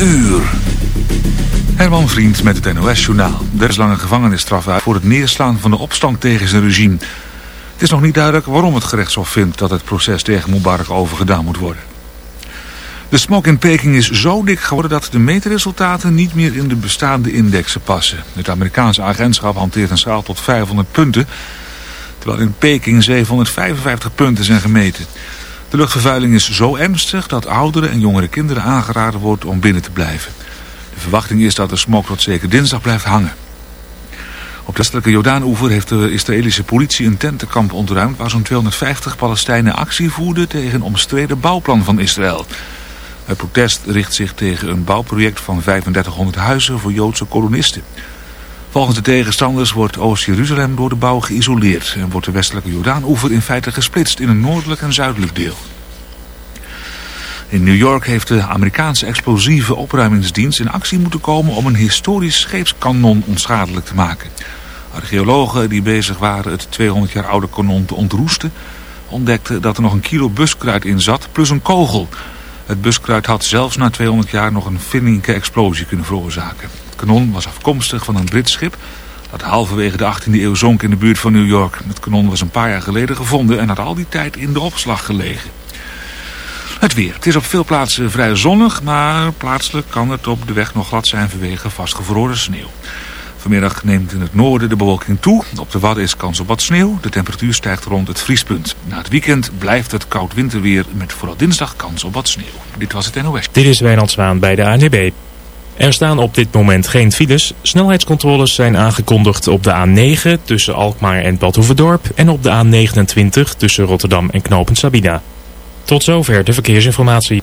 uur. Herman Vriend met het NOS-journaal. Er is lange gevangenisstraf uit voor het neerslaan van de opstand tegen zijn regime. Het is nog niet duidelijk waarom het gerechtshof vindt dat het proces tegen Mubarak overgedaan moet worden. De smog in Peking is zo dik geworden dat de meetresultaten niet meer in de bestaande indexen passen. Het Amerikaanse agentschap hanteert een schaal tot 500 punten, terwijl in Peking 755 punten zijn gemeten. De luchtvervuiling is zo ernstig dat ouderen en jongere kinderen aangeraden wordt om binnen te blijven. De verwachting is dat de smog tot zeker dinsdag blijft hangen. Op de westelijke Jordaan-oever heeft de Israëlische politie een tentenkamp ontruimd... waar zo'n 250 Palestijnen actie voerden tegen een omstreden bouwplan van Israël. Het protest richt zich tegen een bouwproject van 3500 huizen voor Joodse kolonisten. Volgens de tegenstanders wordt Oost-Jeruzalem door de bouw geïsoleerd... en wordt de westelijke Jordaan-oever in feite gesplitst in een noordelijk en zuidelijk deel. In New York heeft de Amerikaanse explosieve opruimingsdienst in actie moeten komen om een historisch scheepskanon onschadelijk te maken. Archeologen die bezig waren het 200 jaar oude kanon te ontroesten ontdekten dat er nog een kilo buskruid in zat plus een kogel. Het buskruid had zelfs na 200 jaar nog een flinke explosie kunnen veroorzaken. Kanon was afkomstig van een Brits schip dat halverwege de 18e eeuw zonk in de buurt van New York. Het kanon was een paar jaar geleden gevonden en had al die tijd in de opslag gelegen. Het weer. Het is op veel plaatsen vrij zonnig, maar plaatselijk kan het op de weg nog glad zijn vanwege vastgevroren sneeuw. Vanmiddag neemt in het noorden de bewolking toe. Op de Wadden is kans op wat sneeuw. De temperatuur stijgt rond het vriespunt. Na het weekend blijft het koud winterweer met vooral dinsdag kans op wat sneeuw. Dit was het NOS. Dit is Wijnand Zwaan bij de ANB. Er staan op dit moment geen files. Snelheidscontroles zijn aangekondigd op de A9 tussen Alkmaar en Badhoevedorp... en op de A29 tussen Rotterdam en Knopend Sabina. Tot zover de verkeersinformatie.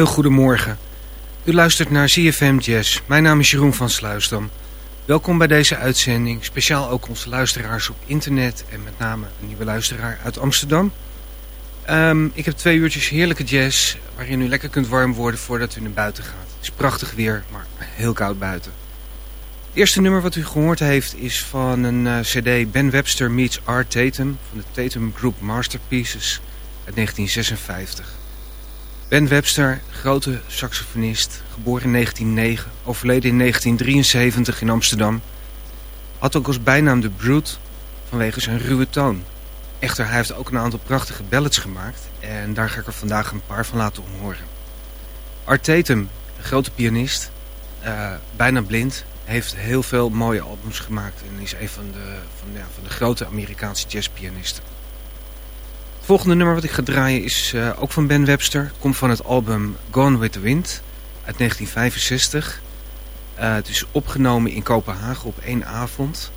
Heel goedemorgen. U luistert naar ZFM Jazz. Mijn naam is Jeroen van Sluisdam. Welkom bij deze uitzending. Speciaal ook onze luisteraars op internet en met name een nieuwe luisteraar uit Amsterdam. Ehm, ik heb twee uurtjes heerlijke jazz waarin u lekker kunt warm worden voordat u naar buiten gaat. Het is prachtig weer, maar heel koud buiten. Het eerste nummer wat u gehoord heeft is van een eh, cd Ben Webster meets Art Tatum van de Tatum Group Masterpieces uit 1956. Ben Webster, grote saxofonist, geboren in 1909, overleden in 1973 in Amsterdam. Had ook als bijnaam de Brute vanwege zijn ruwe toon. Echter, hij heeft ook een aantal prachtige ballads gemaakt en daar ga ik er vandaag een paar van laten horen. Art Tatum, grote pianist, eh, bijna blind, heeft heel veel mooie albums gemaakt en is een van de, van, van de grote Amerikaanse jazzpianisten. Volgende nummer wat ik ga draaien is uh, ook van Ben Webster. Komt van het album Gone with the Wind uit 1965. Uh, het is opgenomen in Kopenhagen op één avond.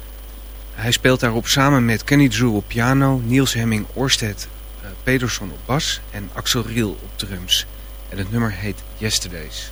Hij speelt daarop samen met Kenny Drew op piano, Niels Hemming Orsted uh, Pedersen op bas en Axel Riel op drums. En het nummer heet Yesterdays.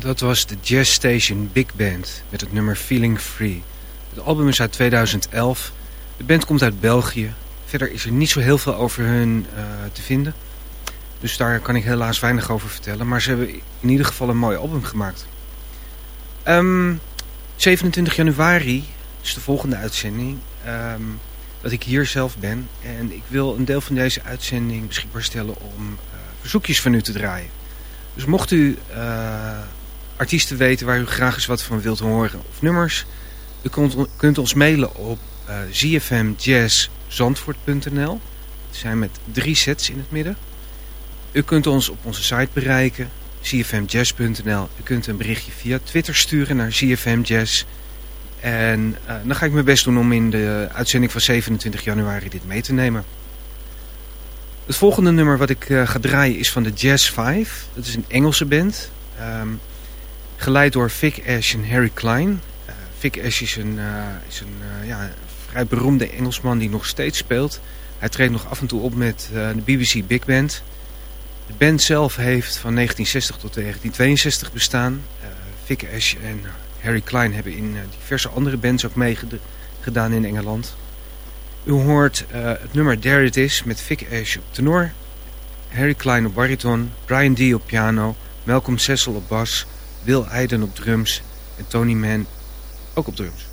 Dat was de Jazz Station Big Band met het nummer Feeling Free. Het album is uit 2011. De band komt uit België. Verder is er niet zo heel veel over hun uh, te vinden. Dus daar kan ik helaas weinig over vertellen. Maar ze hebben in ieder geval een mooi album gemaakt. Um, 27 januari is de volgende uitzending. Um, dat ik hier zelf ben. En ik wil een deel van deze uitzending beschikbaar stellen om uh, verzoekjes van u te draaien. Dus mocht u uh, artiesten weten waar u graag eens wat van wilt horen of nummers... u kunt, kunt ons mailen op uh, zfmjazzzandvoort.nl. Het zijn met drie sets in het midden. U kunt ons op onze site bereiken, cfmjazz.nl. U kunt een berichtje via Twitter sturen naar cfmjazz. En uh, dan ga ik mijn best doen om in de uitzending van 27 januari dit mee te nemen. Het volgende nummer wat ik uh, ga draaien is van de Jazz 5. Dat is een Engelse band. Um, geleid door Vic Ash en Harry Klein. Uh, Vic Ash is een, is een ja, vrij beroemde Engelsman die nog steeds speelt. Hij treedt nog af en toe op met de BBC Big Band. De band zelf heeft van 1960 tot 1962 bestaan. Vic Ash en Harry Klein hebben in diverse andere bands ook meegedaan in Engeland. U hoort het nummer There It Is met Vic Ash op tenor, Harry Klein op bariton, Brian D op piano, Malcolm Cecil op bas, Will Eiden op drums en Tony Mann ook op drums.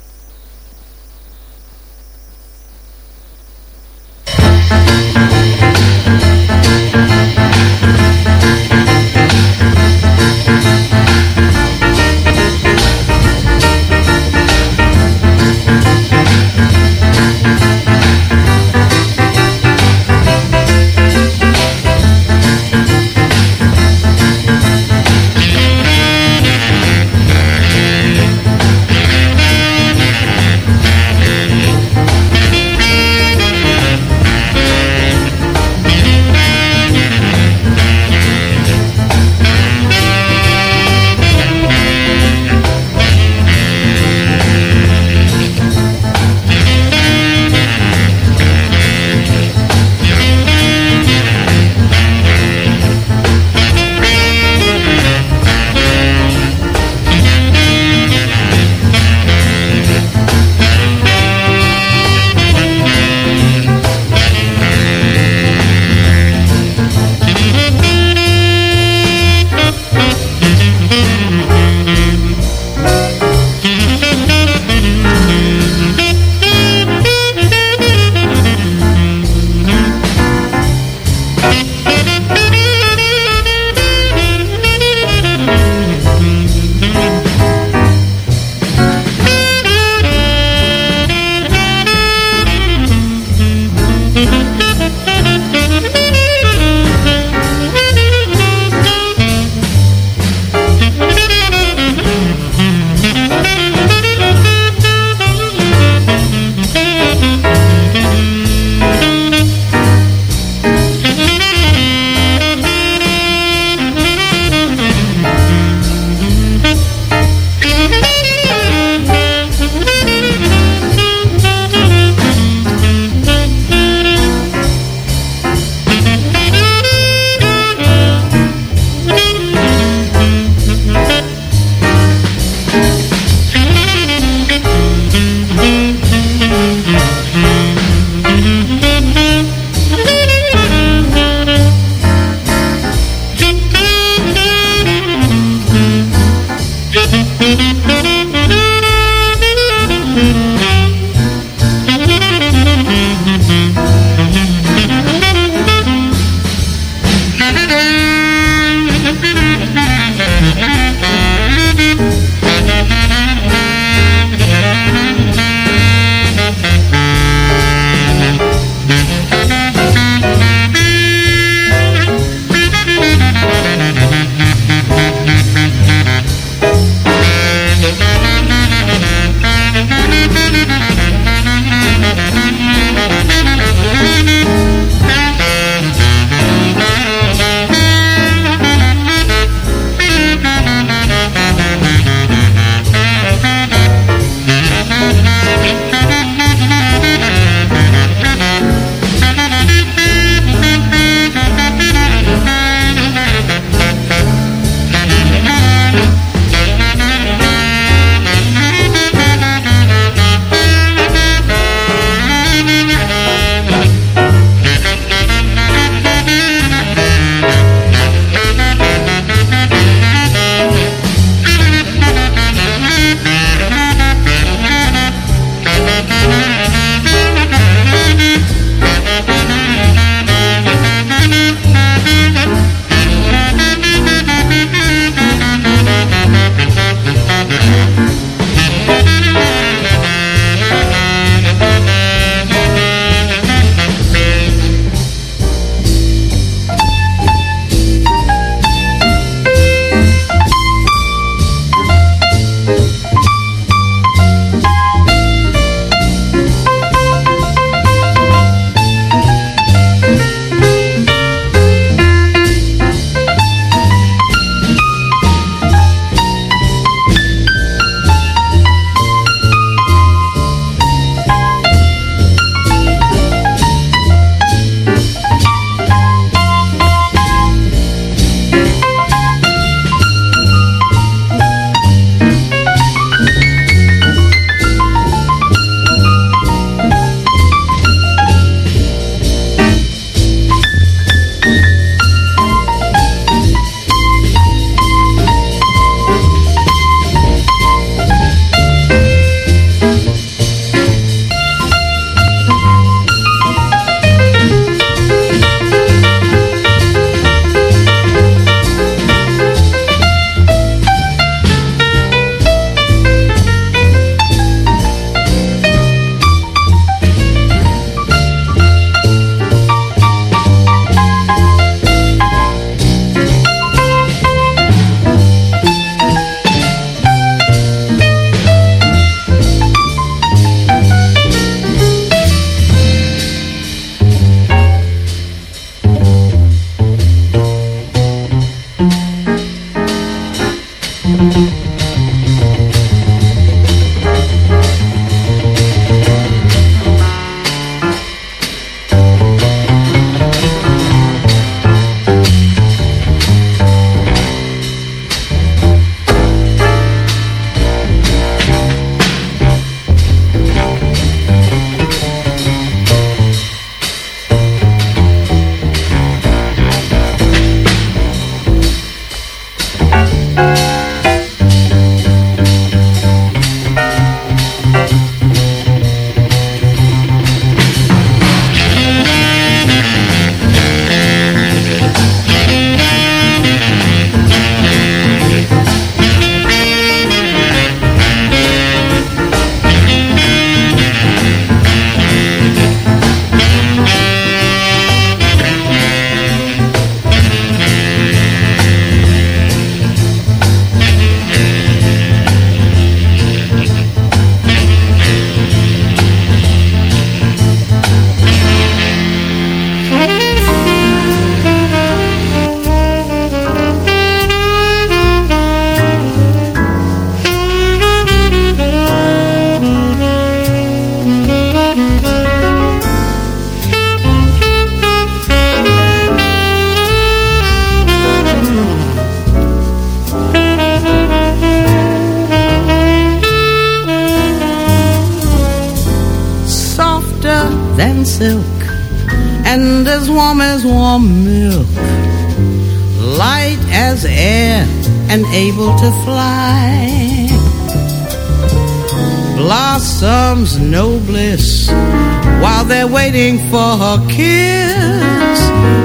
Her kiss.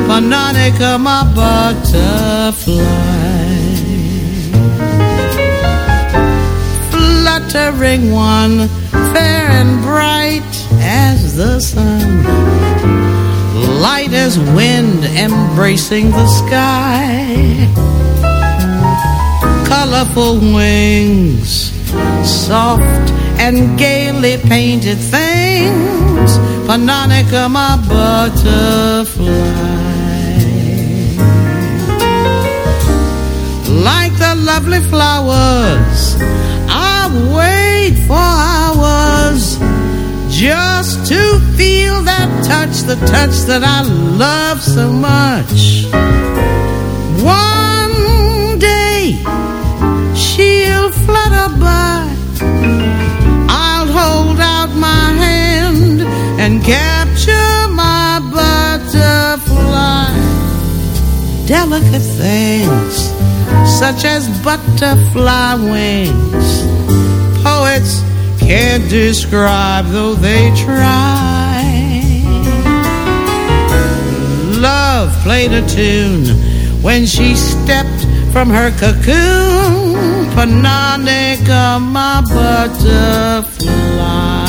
Panonica, my butterfly. Fluttering one, fair and bright as the sun. Light as wind embracing the sky. Colorful wings, soft and gaily painted things. Panonica, my butterfly. Like the lovely flowers, I wait for hours just to feel that touch, the touch that I love so much. One day she'll flutter by. I'll hold capture my butterfly. Delicate things such as butterfly wings. Poets can't describe, though they try. Love played a tune when she stepped from her cocoon. Panonica, my butterfly.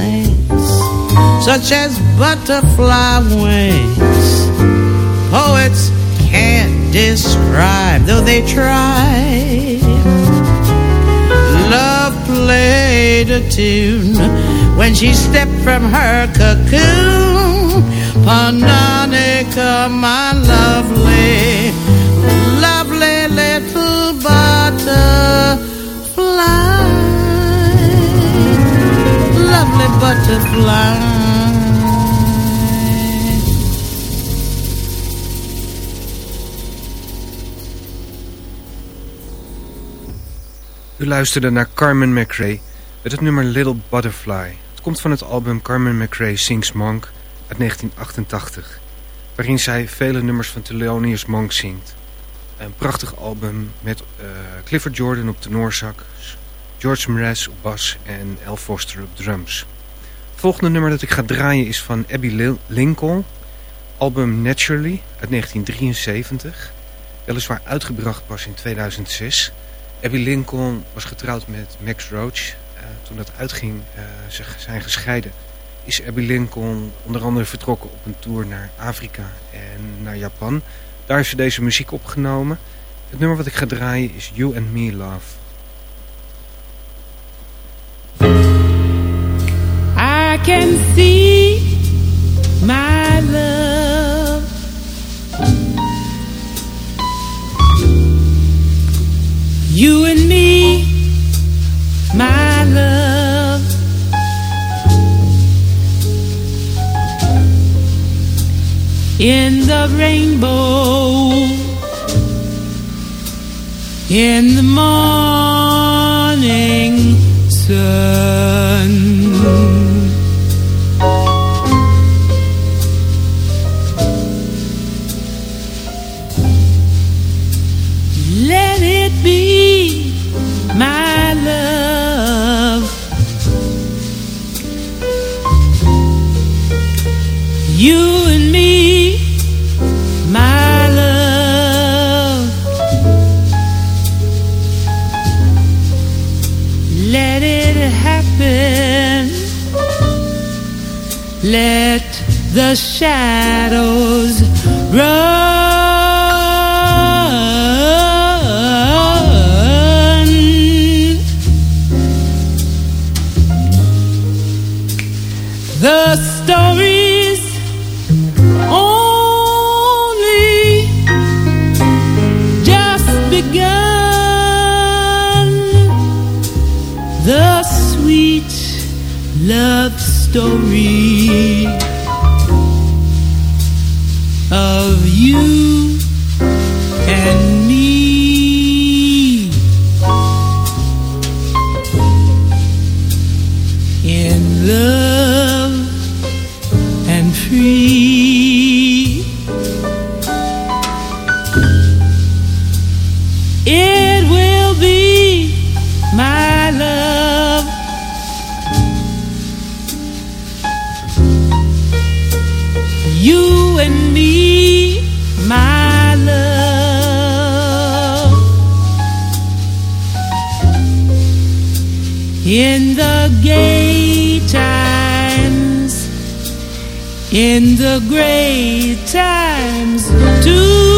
Things, such as butterfly wings. Poets can't describe, though they try. Love played a tune when she stepped from her cocoon. Panonica, my lovely, lovely little butterfly butterfly. U luisterde naar Carmen McRae met het nummer Little Butterfly. Het komt van het album Carmen McRae Sings Monk uit 1988, waarin zij vele nummers van Thelonious Monk zingt. Een prachtig album met eh, Clifford Jordan op de Noorsax, George Mraz op bas en Al Foster op drums. Het volgende nummer dat ik ga draaien is van Abby Lincoln. Album Naturally uit 1973. Weliswaar uitgebracht pas in 2006. Abby Lincoln was getrouwd met Max Roach. Eh, toen dat uitging, eh, ze zijn gescheiden. Is Abby Lincoln onder andere vertrokken op een tour naar Afrika en naar Japan. Daar heeft ze deze muziek opgenomen. Het nummer wat ik ga draaien is You and Me Love. Can see my love. You and me, my love. In the rainbow, in the morning sun. Shadows in the great times too.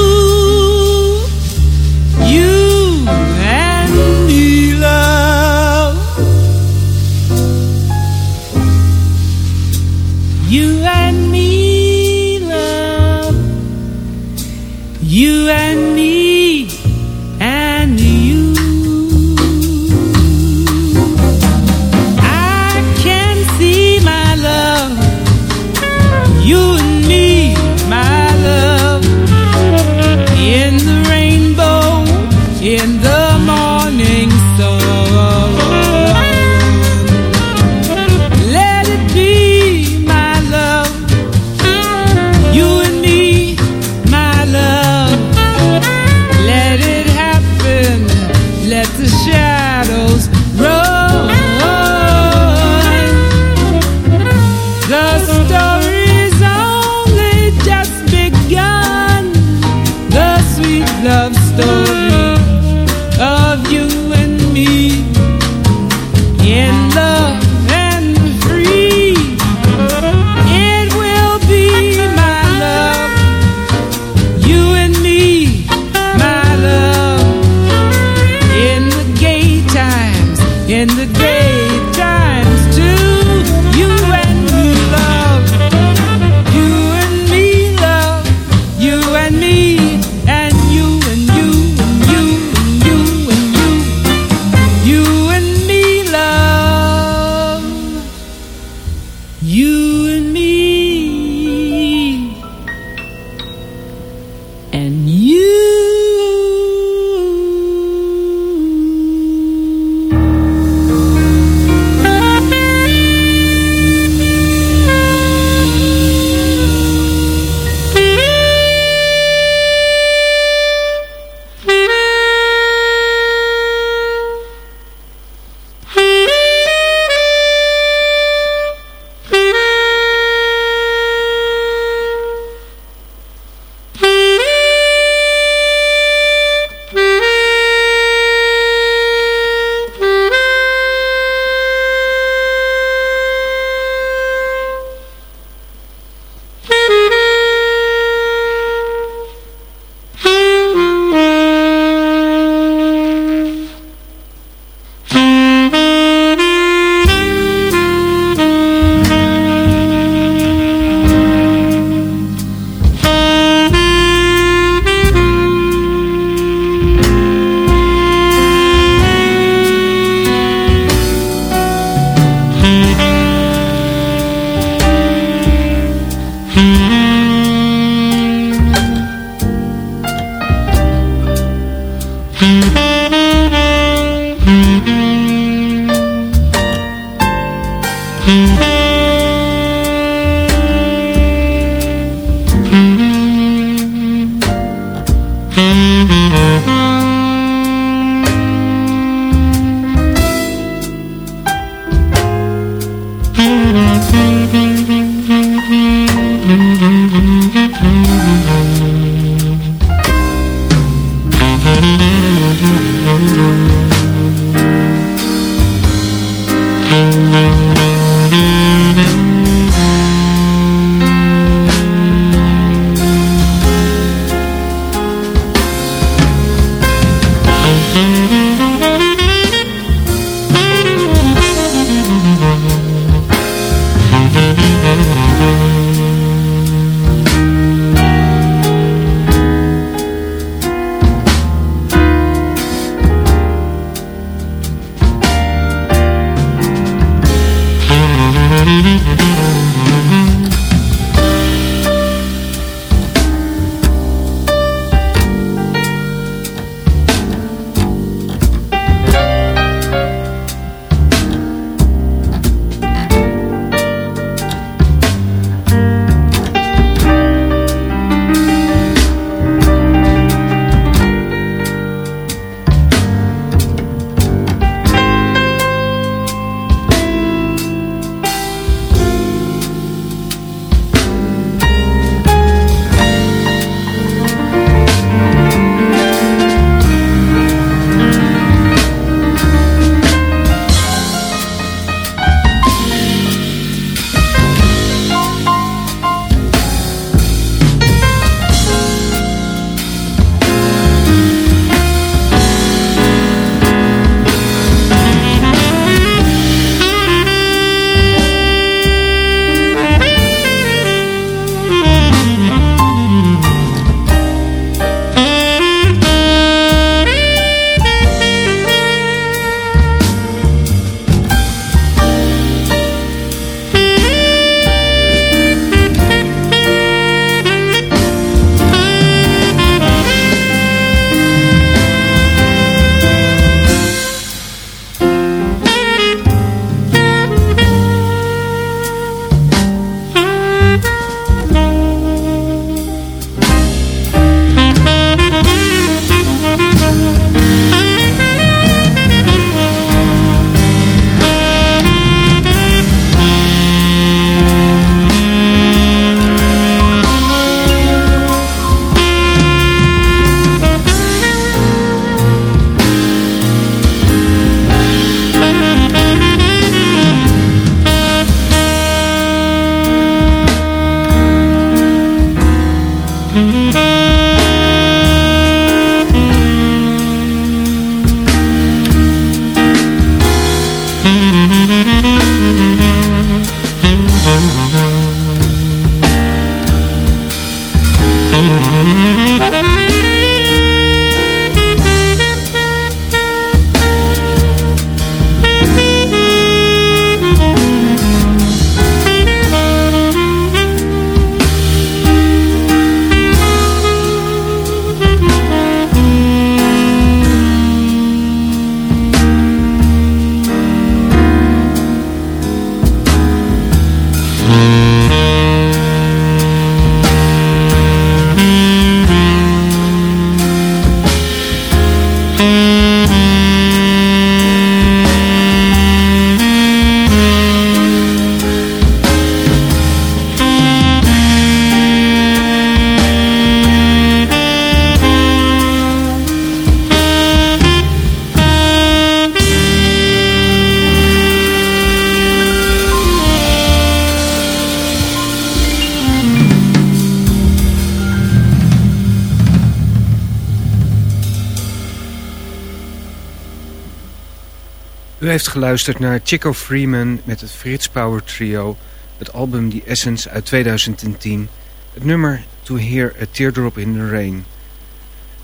U heeft geluisterd naar Chico Freeman met het Frits Power Trio, het album The Essence uit 2010, het nummer To Hear a Teardrop in the Rain.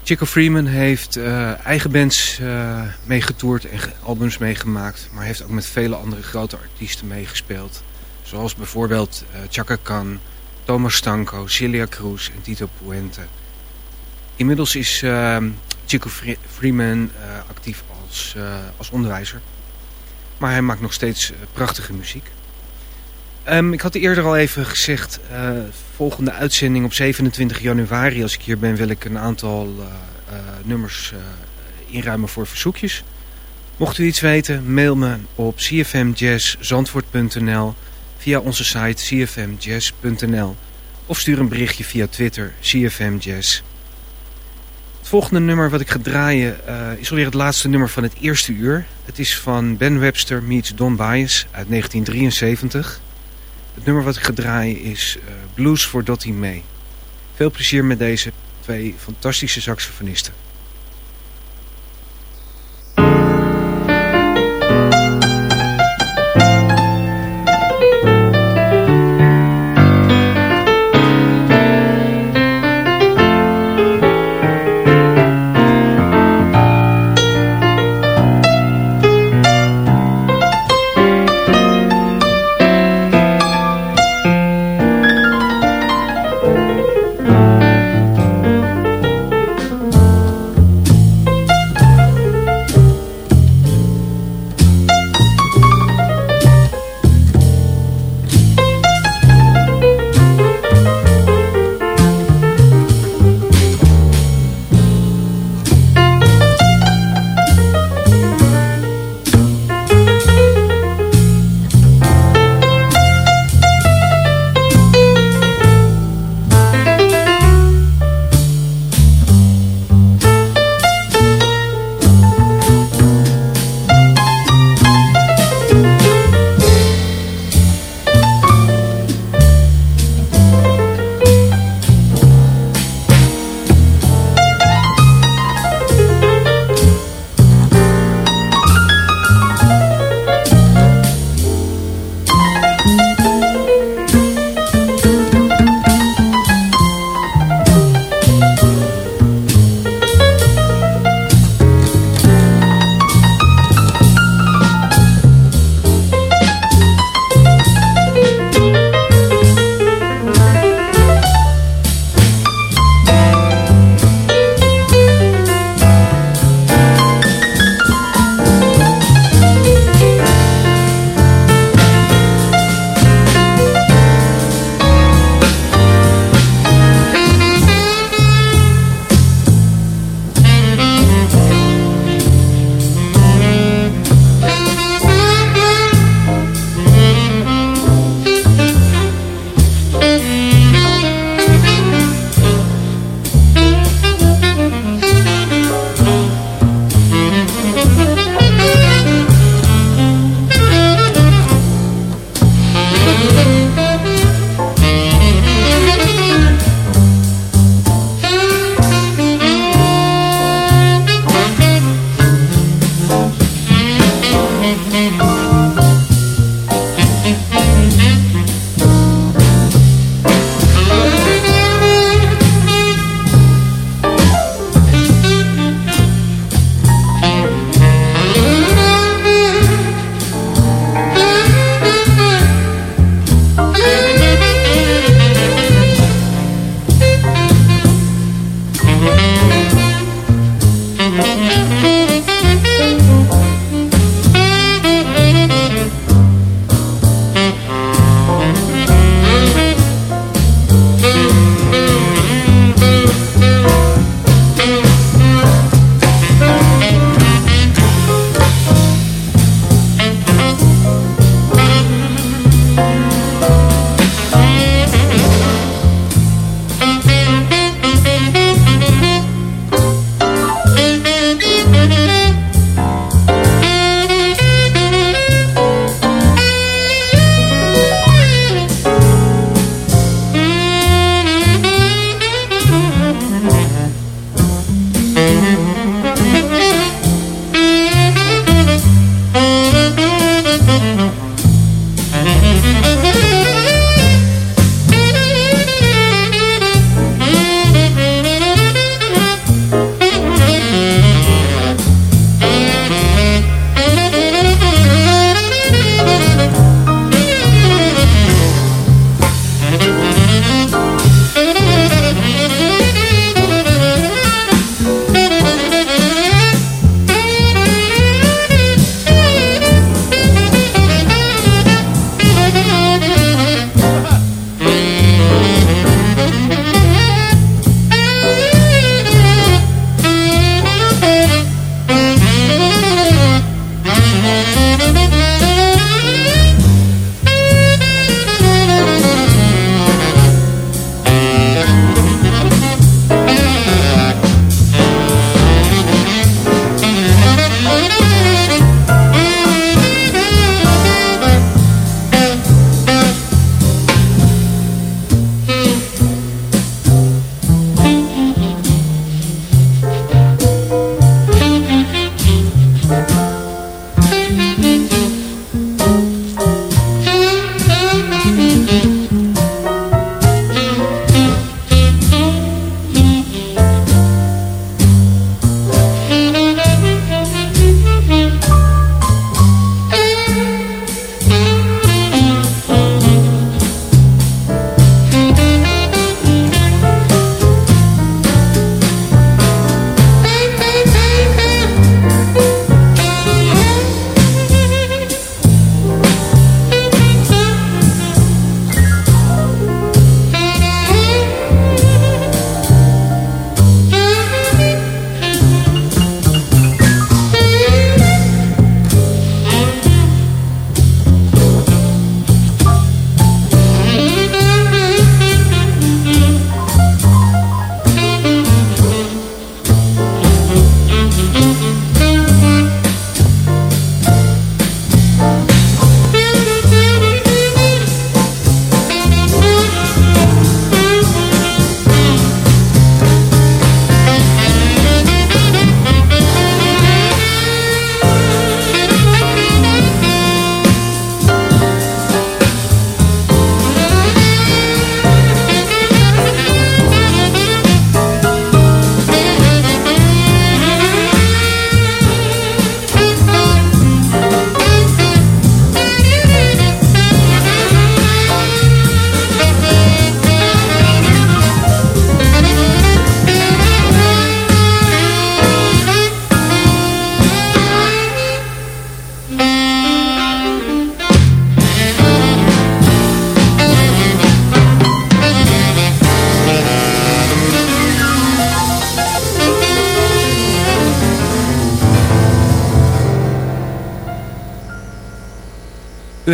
Chico Freeman heeft uh, eigen bands uh, meegetoerd en albums meegemaakt, maar heeft ook met vele andere grote artiesten meegespeeld. Zoals bijvoorbeeld uh, Chaka Khan, Thomas Stanko, Celia Cruz en Tito Puente. Inmiddels is Chico Freeman actief als, als onderwijzer. Maar hij maakt nog steeds uh, prachtige muziek. Um, ik had eerder al even gezegd, uh, volgende uitzending op 27 januari, als ik hier ben, wil ik een aantal uh, nummers inruimen voor verzoekjes. Mocht u iets weten, mail me op cfmjazzzandvoort.nl via onze site cfmjazz.nl of stuur een berichtje via Twitter cfmjazz. Het volgende nummer wat ik ga draaien eh, is alweer het laatste nummer van het eerste uur. Het is van Ben Webster meets Don Bias uit 1973. Het nummer wat ik ga draaien is eh, Blues voor Dottie May. Veel plezier met deze twee fantastische saxofonisten.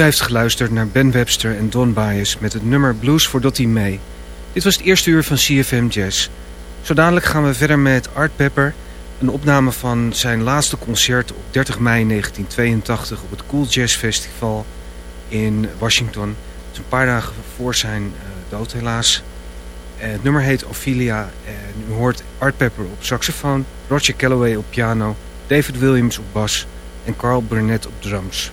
Heeft geluisterd naar Ben Webster en Don Bias met het nummer Blues for Dottie May. Dit was het eerste uur van CFM Jazz. Zo dadelijk gaan we verder met Art Pepper, een opname van zijn laatste concert op 30 mei 1982 op het Cool Jazz Festival in Washington. Een paar dagen voor zijn uh, dood helaas. Uh, het nummer heet Ophelia en u hoort Art Pepper op saxofoon, Roger Calloway op piano, David Williams op bas en Carl Burnett op drums.